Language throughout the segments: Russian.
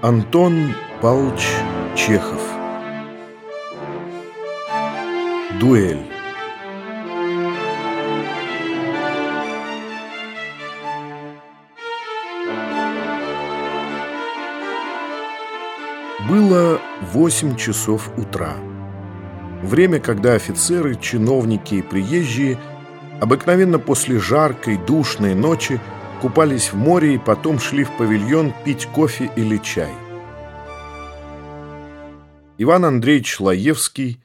Антон Павлович Чехов Дуэль Было восемь часов утра. Время, когда офицеры, чиновники и приезжие обыкновенно после жаркой, душной ночи купались в море и потом шли в павильон пить кофе или чай. Иван Андреевич Лаевский,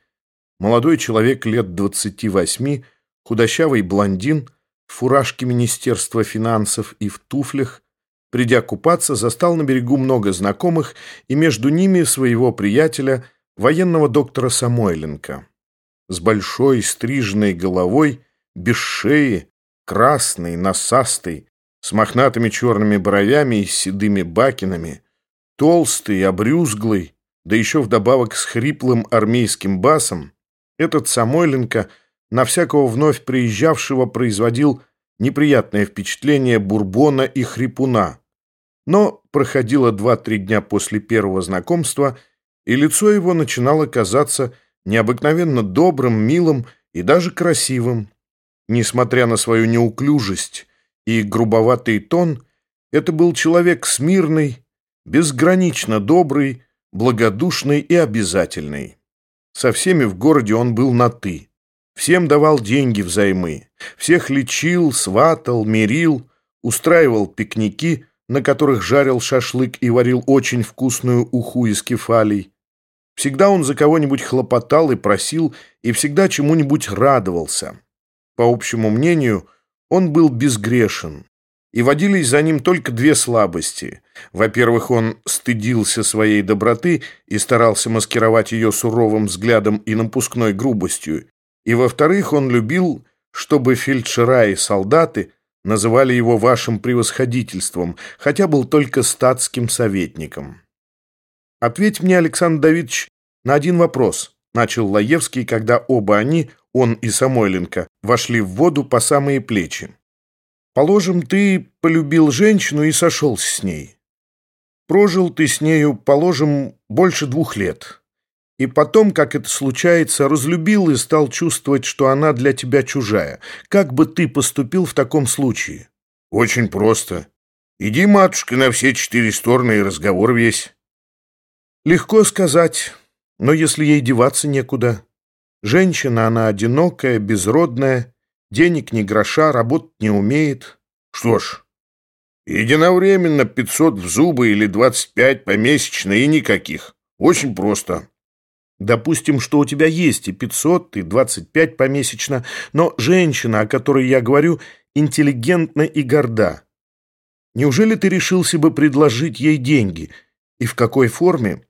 молодой человек лет 28, худощавый блондин, в фуражке Министерства финансов и в туфлях, придя купаться, застал на берегу много знакомых и между ними своего приятеля, военного доктора Самойленко. С большой стриженной головой, без шеи, красный, насастый, с мохнатыми черными бровями и седыми бакинами, толстый, обрюзглый, да еще вдобавок с хриплым армейским басом, этот Самойленко на всякого вновь приезжавшего производил неприятное впечатление бурбона и хрипуна. Но проходило два-три дня после первого знакомства, и лицо его начинало казаться необыкновенно добрым, милым и даже красивым. Несмотря на свою неуклюжесть, и грубоватый тон, это был человек смирный, безгранично добрый, благодушный и обязательный. Со всеми в городе он был на «ты». Всем давал деньги взаймы, всех лечил, сватал, мирил, устраивал пикники, на которых жарил шашлык и варил очень вкусную уху из кефалий. Всегда он за кого-нибудь хлопотал и просил, и всегда чему-нибудь радовался. По общему мнению, он был безгрешен, и водились за ним только две слабости. Во-первых, он стыдился своей доброты и старался маскировать ее суровым взглядом и напускной грубостью. И, во-вторых, он любил, чтобы фельдшера и солдаты называли его вашим превосходительством, хотя был только статским советником. «Ответь мне, Александр Давидович, на один вопрос», — начал Лаевский, когда оба они он и Самойленко, вошли в воду по самые плечи. Положим, ты полюбил женщину и сошелся с ней. Прожил ты с нею, положим, больше двух лет. И потом, как это случается, разлюбил и стал чувствовать, что она для тебя чужая. Как бы ты поступил в таком случае? Очень просто. Иди, матушка, на все четыре стороны и разговор весь. Легко сказать, но если ей деваться некуда... Женщина она одинокая, безродная, денег ни гроша, работать не умеет. Что ж, единовременно 500 в зубы или 25 помесячно и никаких. Очень просто. Допустим, что у тебя есть и 500, и 25 помесячно, но женщина, о которой я говорю, интеллигентна и горда. Неужели ты решился бы предложить ей деньги? И в какой форме?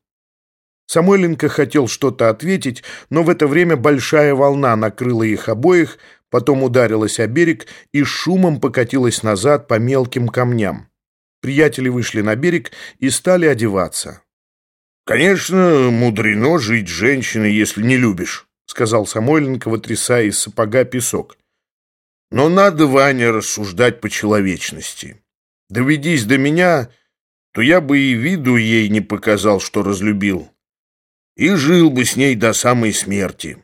Самойленко хотел что-то ответить, но в это время большая волна накрыла их обоих, потом ударилась о берег и шумом покатилась назад по мелким камням. Приятели вышли на берег и стали одеваться. «Конечно, мудрено жить женщиной, если не любишь», — сказал Самойленко, вытрясая из сапога песок. «Но надо, Ваня, рассуждать по человечности. Доведись до меня, то я бы и виду ей не показал, что разлюбил и жил бы с ней до самой смерти.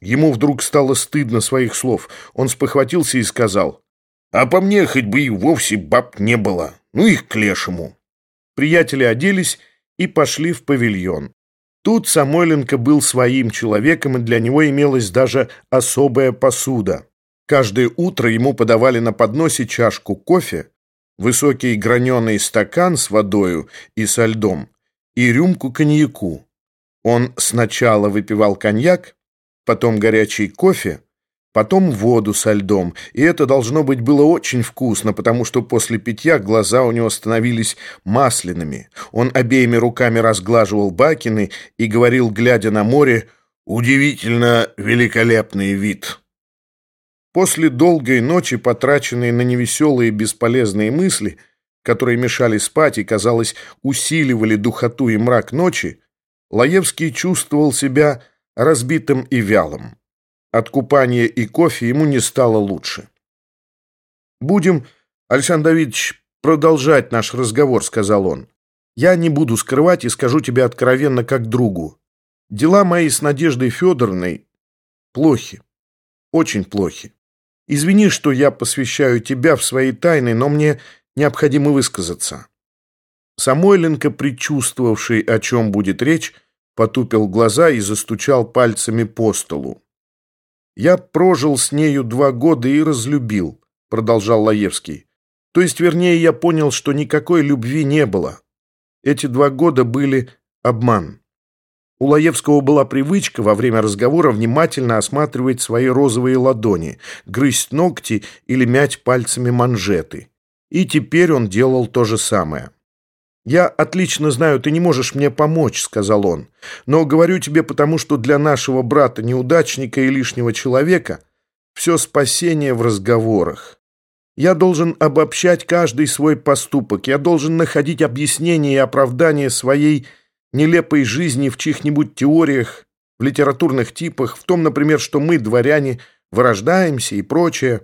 Ему вдруг стало стыдно своих слов. Он спохватился и сказал, «А по мне хоть бы и вовсе баб не было. Ну их к лешему». Приятели оделись и пошли в павильон. Тут Самойленко был своим человеком, и для него имелась даже особая посуда. Каждое утро ему подавали на подносе чашку кофе, высокий граненый стакан с водою и со льдом и рюмку коньяку. Он сначала выпивал коньяк, потом горячий кофе, потом воду со льдом, и это, должно быть, было очень вкусно, потому что после питья глаза у него становились масляными. Он обеими руками разглаживал бакины и говорил, глядя на море, «Удивительно великолепный вид». После долгой ночи, потраченной на невеселые бесполезные мысли, которые мешали спать и, казалось, усиливали духоту и мрак ночи, Лаевский чувствовал себя разбитым и вялым. От купания и кофе ему не стало лучше. «Будем, Александр Давидович, продолжать наш разговор», — сказал он. Я не буду скрывать и скажу тебе откровенно, как другу. Дела мои с Надеждой Федоровной плохи, очень плохи. Извини, что я посвящаю тебя в свои тайны, но мне необходимо высказаться». Самойленко, предчувствовавший, о чем будет речь, потупил глаза и застучал пальцами по столу. «Я прожил с нею два года и разлюбил», — продолжал Лаевский. «То есть, вернее, я понял, что никакой любви не было. Эти два года были обман». У Лаевского была привычка во время разговора внимательно осматривать свои розовые ладони, грызть ногти или мять пальцами манжеты. И теперь он делал то же самое. «Я отлично знаю, ты не можешь мне помочь», — сказал он. «Но говорю тебе потому, что для нашего брата-неудачника и лишнего человека все спасение в разговорах. Я должен обобщать каждый свой поступок, я должен находить объяснение и оправдание своей нелепой жизни в чьих-нибудь теориях, в литературных типах, в том, например, что мы, дворяне, вырождаемся и прочее.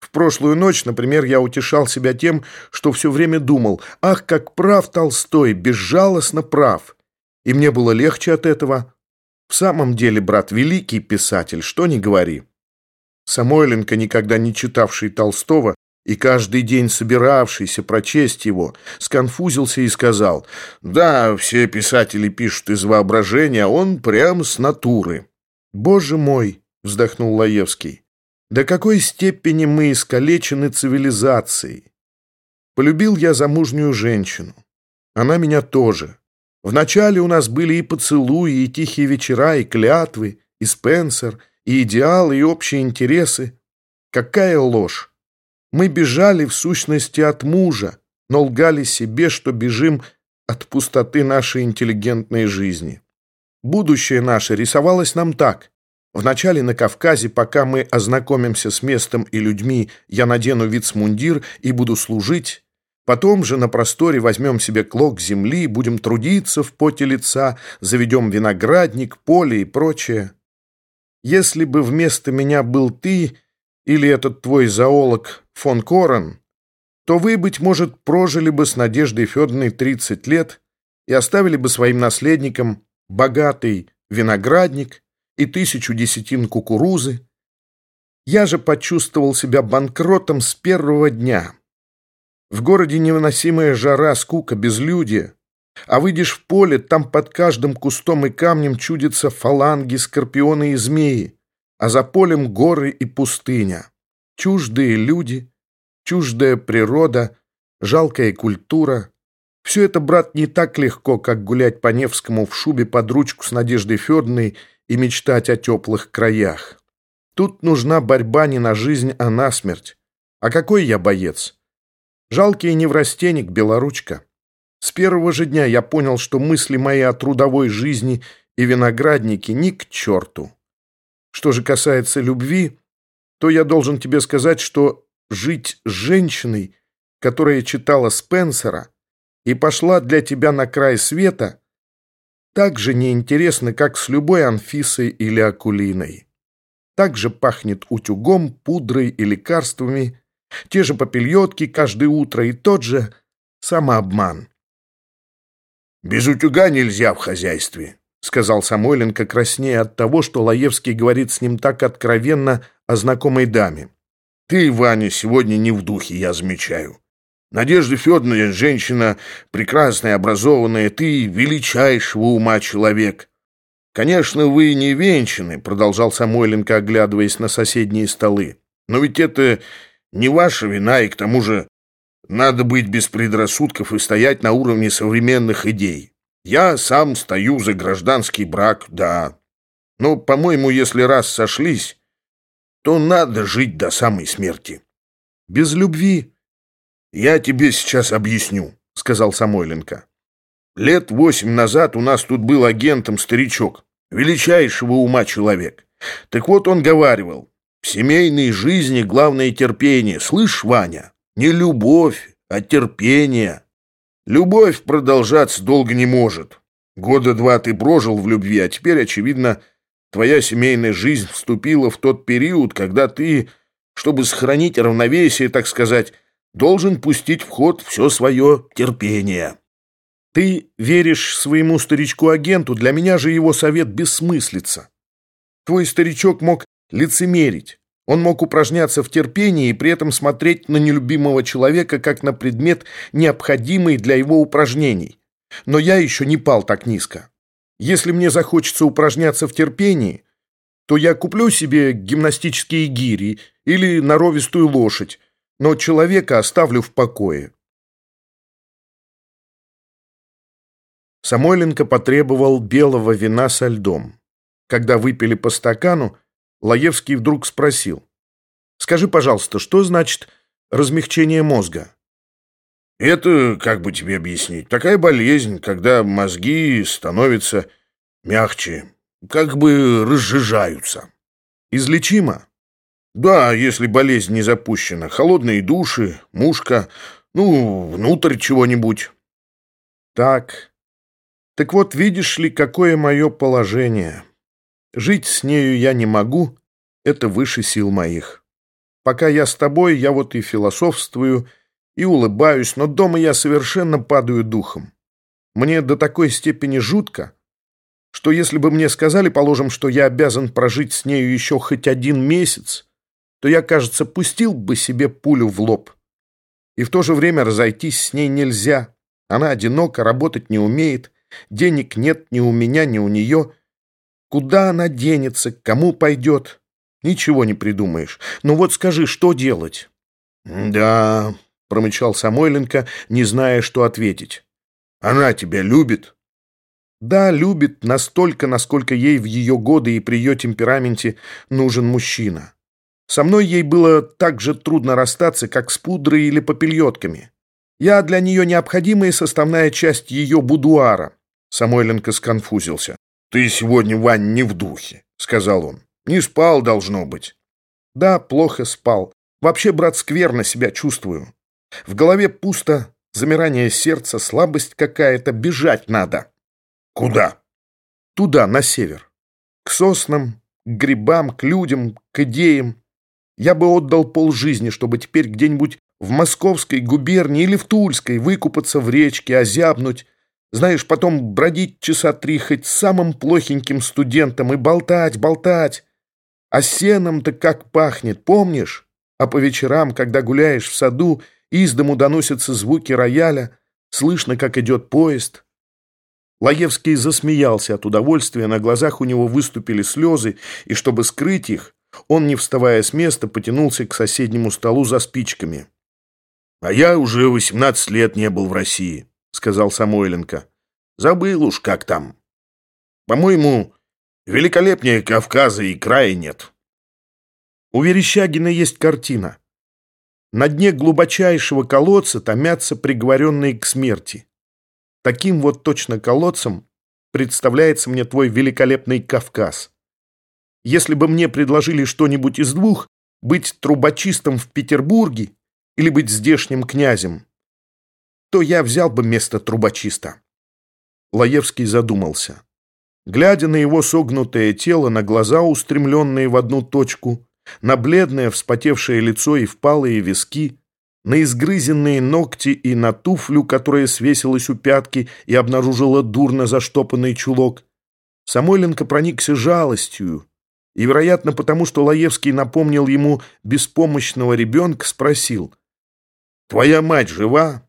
В прошлую ночь, например, я утешал себя тем, что все время думал, ах, как прав Толстой, безжалостно прав. И мне было легче от этого. В самом деле, брат, великий писатель, что ни говори. Самойленко, никогда не читавший Толстого, и каждый день собиравшийся прочесть его, сконфузился и сказал, «Да, все писатели пишут из воображения, а он прям с натуры». «Боже мой!» — вздохнул Лаевский. «До какой степени мы искалечены цивилизацией!» Полюбил я замужнюю женщину. Она меня тоже. Вначале у нас были и поцелуи, и тихие вечера, и клятвы, и Спенсер, и идеалы, и общие интересы. Какая ложь! Мы бежали, в сущности, от мужа, но лгали себе, что бежим от пустоты нашей интеллигентной жизни. Будущее наше рисовалось нам так. Вначале на Кавказе, пока мы ознакомимся с местом и людьми, я надену вицмундир и буду служить. Потом же на просторе возьмем себе клок земли, будем трудиться в поте лица, заведем виноградник, поле и прочее. Если бы вместо меня был ты или этот твой зоолог фон Корен, то вы, быть может, прожили бы с Надеждой Федоровной 30 лет и оставили бы своим наследникам богатый виноградник и тысячу десятин кукурузы. Я же почувствовал себя банкротом с первого дня. В городе невыносимая жара, скука, безлюдие. А выйдешь в поле, там под каждым кустом и камнем чудятся фаланги, скорпионы и змеи, а за полем горы и пустыня чуждые люди, чуждая природа, жалкая культура. Все это, брат, не так легко, как гулять по Невскому в шубе под ручку с Надеждой Федоровной и мечтать о теплых краях. Тут нужна борьба не на жизнь, а на смерть. А какой я боец? Жалкий неврастенник, белоручка. С первого же дня я понял, что мысли мои о трудовой жизни и винограднике ни к черту. Что же касается любви, то я должен тебе сказать, что жить с женщиной, которая читала Спенсера и пошла для тебя на край света, так же неинтересно, как с любой Анфисой или Акулиной. Так же пахнет утюгом, пудрой и лекарствами, те же попельотки каждое утро и тот же самообман. «Без утюга нельзя в хозяйстве», — сказал Самойленко, краснея от того, что Лаевский говорит с ним так откровенно о знакомой даме. «Ты, Ваня, сегодня не в духе, я замечаю. Надежда Федоровна, женщина прекрасная, образованная, ты величайшего ума человек. Конечно, вы не венчаны, продолжал Самойленко, оглядываясь на соседние столы. Но ведь это не ваша вина, и к тому же надо быть без предрассудков и стоять на уровне современных идей. Я сам стою за гражданский брак, да. Но, по-моему, если раз сошлись, то надо жить до самой смерти. Без любви. Я тебе сейчас объясню, сказал Самойленко. Лет восемь назад у нас тут был агентом старичок, величайшего ума человек. Так вот он говаривал, в семейной жизни главное терпение. Слышь, Ваня, не любовь, а терпение. Любовь продолжаться долго не может. Года два ты прожил в любви, а теперь, очевидно, твоя семейная жизнь вступила в тот период, когда ты, чтобы сохранить равновесие, так сказать, должен пустить в ход все свое терпение. Ты веришь своему старичку-агенту, для меня же его совет бессмыслица. Твой старичок мог лицемерить. Он мог упражняться в терпении и при этом смотреть на нелюбимого человека как на предмет, необходимый для его упражнений. Но я еще не пал так низко. Если мне захочется упражняться в терпении, то я куплю себе гимнастические гири или норовистую лошадь, но человека оставлю в покое. Самойленко потребовал белого вина со льдом. Когда выпили по стакану, Лаевский вдруг спросил. «Скажи, пожалуйста, что значит размягчение мозга?» «Это, как бы тебе объяснить, такая болезнь, когда мозги становятся мягче, как бы разжижаются». «Излечимо?» «Да, если болезнь не запущена. Холодные души, мушка, ну, внутрь чего-нибудь». «Так. Так вот, видишь ли, какое мое положение». Жить с нею я не могу, это выше сил моих. Пока я с тобой, я вот и философствую, и улыбаюсь, но дома я совершенно падаю духом. Мне до такой степени жутко, что если бы мне сказали, положим, что я обязан прожить с нею еще хоть один месяц, то я, кажется, пустил бы себе пулю в лоб. И в то же время разойтись с ней нельзя. Она одинока, работать не умеет, денег нет ни у меня, ни у нее — Куда она денется, к кому пойдет? Ничего не придумаешь. Ну вот скажи, что делать?» «Да», — промычал Самойленко, не зная, что ответить. «Она тебя любит?» «Да, любит настолько, насколько ей в ее годы и при ее темпераменте нужен мужчина. Со мной ей было так же трудно расстаться, как с пудрой или попельотками. Я для нее необходимая составная часть ее будуара». Самойленко сконфузился. «Ты сегодня, Вань, не в духе», — сказал он. «Не спал, должно быть». «Да, плохо спал. Вообще, брат, скверно себя чувствую. В голове пусто, замирание сердца, слабость какая-то, бежать надо». «Куда?» «Туда, на север. К соснам, к грибам, к людям, к идеям. Я бы отдал полжизни, чтобы теперь где-нибудь в Московской губернии или в Тульской выкупаться в речке, озябнуть, знаешь, потом бродить часа три хоть самым плохеньким студентом и болтать, болтать. А сеном-то как пахнет, помнишь? А по вечерам, когда гуляешь в саду, из дому доносятся звуки рояля, слышно, как идет поезд. Лаевский засмеялся от удовольствия, на глазах у него выступили слезы, и чтобы скрыть их, он, не вставая с места, потянулся к соседнему столу за спичками. «А я уже восемнадцать лет не был в России», — сказал Самойленко. «Забыл уж, как там. По-моему, великолепнее Кавказа и края нет». У Верещагина есть картина. На дне глубочайшего колодца томятся приговоренные к смерти. Таким вот точно колодцем представляется мне твой великолепный Кавказ. Если бы мне предложили что-нибудь из двух, быть трубочистом в Петербурге или быть здешним князем, то я взял бы место трубочиста». Лаевский задумался. Глядя на его согнутое тело, на глаза, устремленные в одну точку, на бледное вспотевшее лицо и впалые виски, на изгрызенные ногти и на туфлю, которая свесилась у пятки и обнаружила дурно заштопанный чулок, Самойленко проникся жалостью, и, вероятно, потому что Лаевский напомнил ему беспомощного ребенка, спросил, «Твоя мать жива?»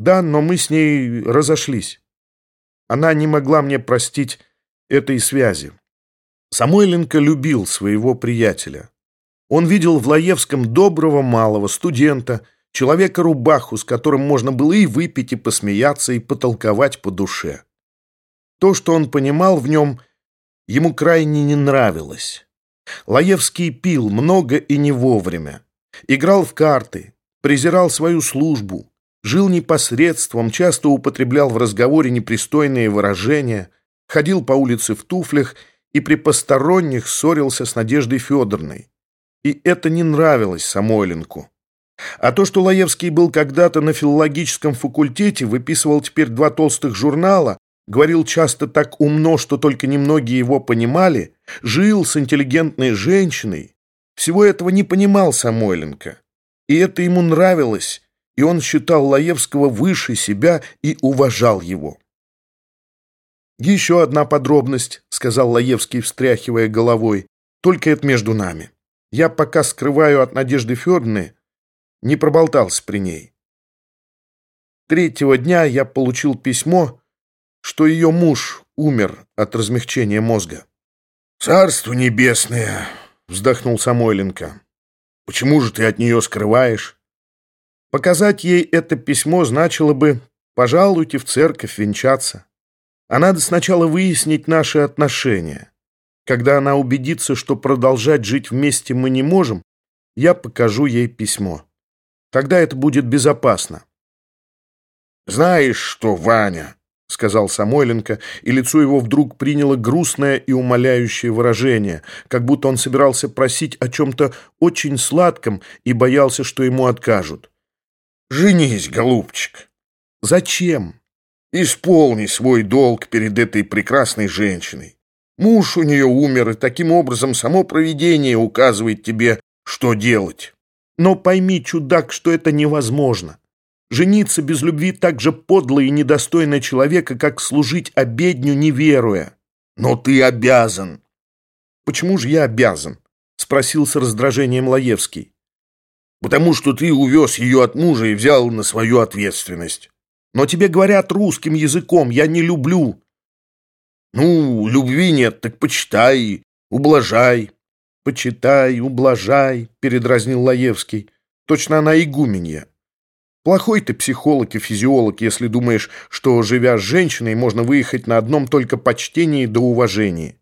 Да, но мы с ней разошлись. Она не могла мне простить этой связи. Самойленко любил своего приятеля. Он видел в Лаевском доброго малого студента, человека-рубаху, с которым можно было и выпить, и посмеяться, и потолковать по душе. То, что он понимал в нем, ему крайне не нравилось. Лаевский пил много и не вовремя, играл в карты, презирал свою службу, жил непосредством, часто употреблял в разговоре непристойные выражения, ходил по улице в туфлях и при посторонних ссорился с Надеждой Федоровной. И это не нравилось Самойленку. А то, что Лаевский был когда-то на филологическом факультете, выписывал теперь два толстых журнала, говорил часто так умно, что только немногие его понимали, жил с интеллигентной женщиной, всего этого не понимал Самойленко. И это ему нравилось, и он считал Лаевского выше себя и уважал его. «Еще одна подробность», — сказал Лаевский, встряхивая головой, — «только это между нами. Я пока скрываю от Надежды Федоровны, не проболтался при ней. Третьего дня я получил письмо, что ее муж умер от размягчения мозга. «Царство небесное!» — вздохнул Самойленко. «Почему же ты от нее скрываешь?» Показать ей это письмо значило бы «пожалуйте в церковь венчаться». А надо сначала выяснить наши отношения. Когда она убедится, что продолжать жить вместе мы не можем, я покажу ей письмо. Тогда это будет безопасно. «Знаешь что, Ваня?» — сказал Самойленко, и лицо его вдруг приняло грустное и умоляющее выражение, как будто он собирался просить о чем-то очень сладком и боялся, что ему откажут. «Женись, голубчик!» «Зачем?» Исполни свой долг перед этой прекрасной женщиной. Муж у нее умер, и таким образом само провидение указывает тебе, что делать. Но пойми, чудак, что это невозможно. Жениться без любви так же подло и недостойно человека, как служить обедню, не веруя. Но ты обязан. Почему же я обязан? Спросил с раздражением Лаевский. Потому что ты увез ее от мужа и взял на свою ответственность. Но тебе говорят русским языком, я не люблю. Ну, любви нет, так почитай, ублажай. Почитай, ублажай, передразнил Лаевский. Точно она игуменья. Плохой ты психолог и физиолог, если думаешь, что, живя с женщиной, можно выехать на одном только почтении да уважении.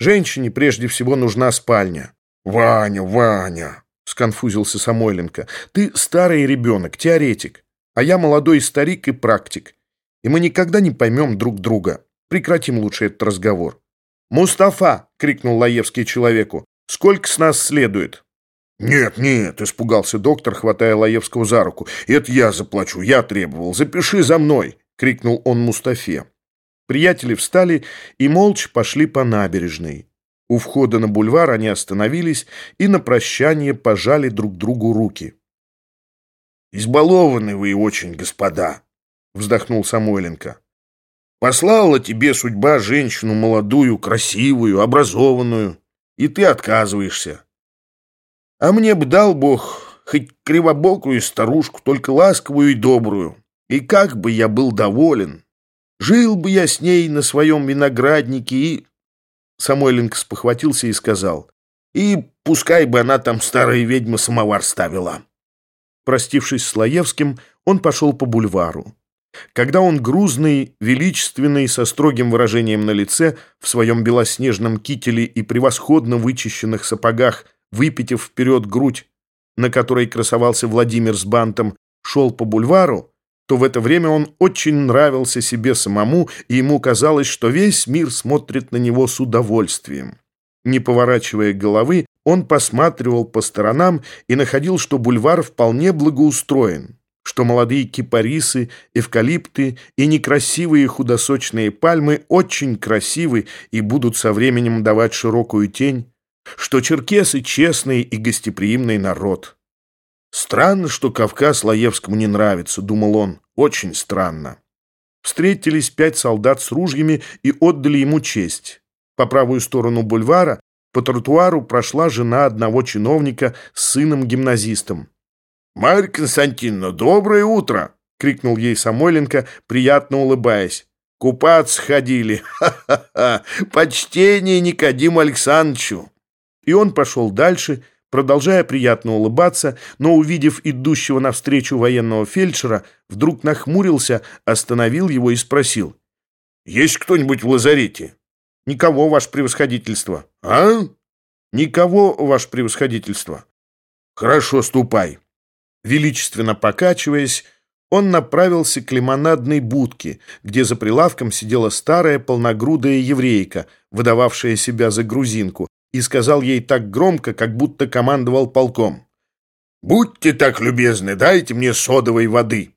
Женщине прежде всего нужна спальня. «Ваня, Ваня!» — сконфузился Самойленко. «Ты старый ребенок, теоретик а я молодой старик и практик. И мы никогда не поймем друг друга. Прекратим лучше этот разговор. «Мустафа!» — крикнул Лаевский человеку. «Сколько с нас следует?» «Нет, нет!» — испугался доктор, хватая Лаевского за руку. «Это я заплачу, я требовал. Запиши за мной!» — крикнул он Мустафе. Приятели встали и молча пошли по набережной. У входа на бульвар они остановились и на прощание пожали друг другу руки. «Избалованы вы очень, господа», — вздохнул Самойленко. «Послала тебе судьба женщину молодую, красивую, образованную, и ты отказываешься. А мне бы дал Бог хоть кривобокую старушку, только ласковую и добрую, и как бы я был доволен. Жил бы я с ней на своем винограднике и...» Самойленко спохватился и сказал, «И пускай бы она там, старая ведьма, самовар ставила». Простившись с Лаевским, он пошел по бульвару. Когда он грузный, величественный, со строгим выражением на лице, в своем белоснежном кителе и превосходно вычищенных сапогах, выпитив вперед грудь, на которой красовался Владимир с бантом, шел по бульвару, то в это время он очень нравился себе самому, и ему казалось, что весь мир смотрит на него с удовольствием. Не поворачивая головы, он посматривал по сторонам и находил, что бульвар вполне благоустроен, что молодые кипарисы, эвкалипты и некрасивые худосочные пальмы очень красивы и будут со временем давать широкую тень, что черкесы честный и гостеприимный народ. Странно, что Кавказ Лаевскому не нравится, думал он, очень странно. Встретились пять солдат с ружьями и отдали ему честь. По правую сторону бульвара по тротуару прошла жена одного чиновника с сыном-гимназистом. «Марья Константиновна, доброе утро!» — крикнул ей Самойленко, приятно улыбаясь. «Купаться ходили! Ха-ха-ха! Почтение Никодиму Александровичу!» И он пошел дальше, продолжая приятно улыбаться, но, увидев идущего навстречу военного фельдшера, вдруг нахмурился, остановил его и спросил. «Есть кто-нибудь в лазарете?» Никого, ваше превосходительство. А? Никого, ваше превосходительство. Хорошо, ступай. Величественно покачиваясь, он направился к лимонадной будке, где за прилавком сидела старая полногрудая еврейка, выдававшая себя за грузинку, и сказал ей так громко, как будто командовал полком. «Будьте так любезны, дайте мне содовой воды».